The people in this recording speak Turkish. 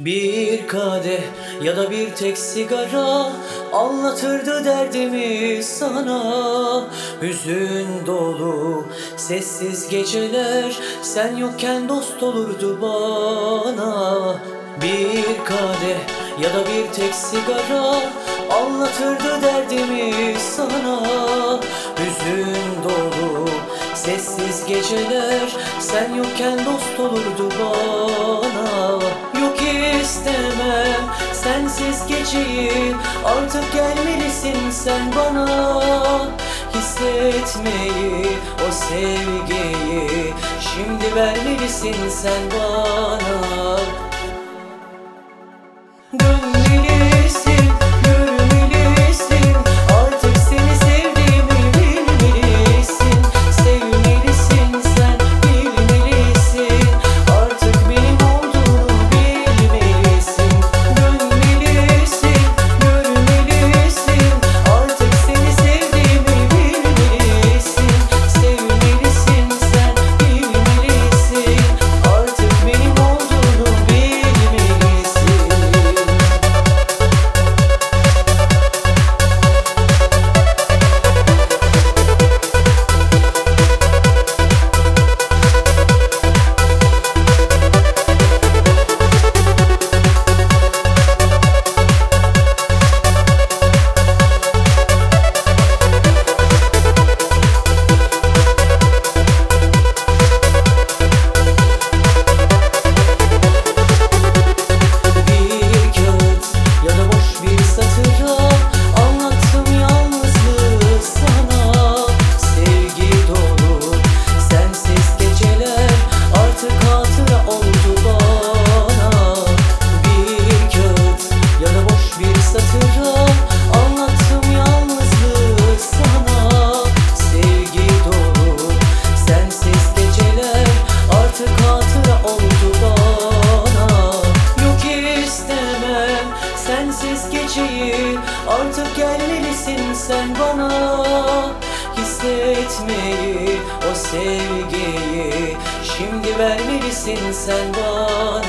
Bir kadeh ya da bir tek sigara Anlatırdı derdimi sana. Hüzün dolu sessiz geceler Sen yokken dost olurdu bana. Bir kadeh ya da bir tek sigara Anlatırdı derdimi sana. Hüzün dolu sessiz geceler Sen yokken dost olurdu bana sensiz geceyi Artık gelmelisin sen bana. Hissetmeyi o sevgiyi. Şimdi vermelisin sen bana gelmelisin sen bana. Hissetmeyi o sevgiyi Şimdi vermelisin sen bana